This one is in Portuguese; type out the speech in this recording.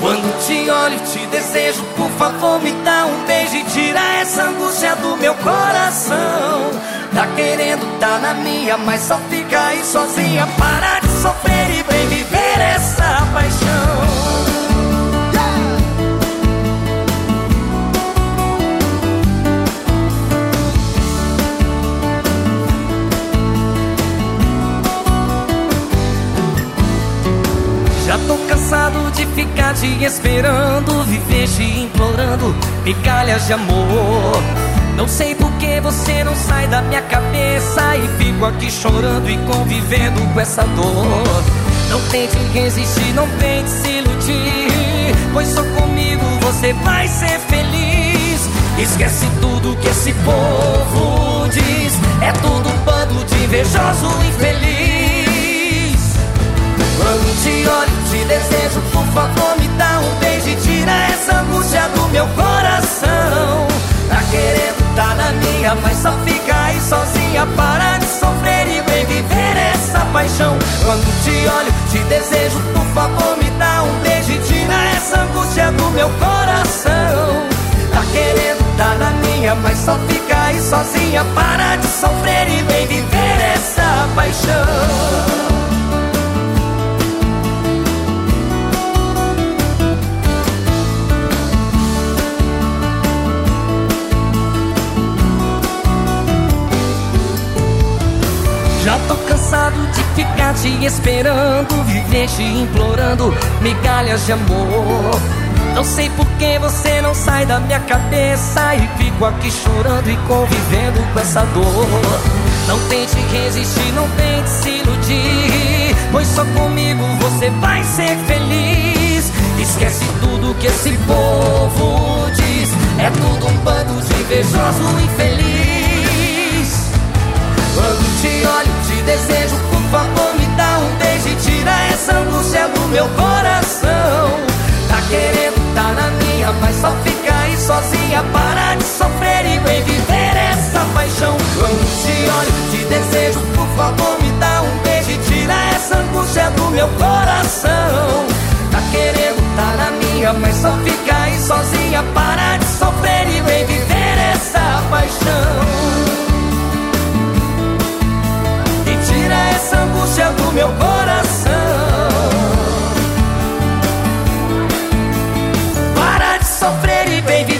Quando te olho, te desejo, por favor, me dá um beijo e tira essa angústia do meu coração. Tá querendo, tá na minha, mas só fica aí sozinha. Para de sofrer e vem viver essa paixão. Já tô cansado de ficar te esperando, viver te implorando, migalhas de amor. Não sei por que você não sai da minha cabeça e fico aqui chorando e convivendo com essa dor. Não tente resistir, não tente se iludir, pois só comigo você vai ser feliz. Esquece tudo que esse povo diz, é tudo um bando de invejoso infeliz. Te olho, te desejo, por favor, me dá um beijo e tira essa angústia do meu coração. Tá querendo, tá na minha, mas só fica aí sozinha. Para de sofrer e vem viver essa paixão. Quando te olho, te desejo, por favor, me dá um beijo e tira essa angústia do meu coração. Tá querendo, tá na minha, mas só fica aí sozinha. Para de sofrer e vem viver Já tô cansado de ficar te esperando, viver te implorando, migalhas de amor. Não sei por que você não sai da minha cabeça e fico aqui chorando e convivendo com essa dor. Não tente resistir, não tente se iludir, pois só comigo você vai ser feliz. Esquece tudo que esse povo diz, é tudo um bando de invejoso infeliz. Quando te olho, te desejo, por favor, me dá um beijo e tira essa angústia do meu coração. Tá querendo, tá na minha, mas só fica aí sozinha. Para de sofrer e vem viver essa paixão. Quando te olho, te desejo, por favor, me dá um beijo e tira essa angústia do meu coração. Tá querendo, tá na minha, mas só fica aí sozinha. Para de sofrer e vem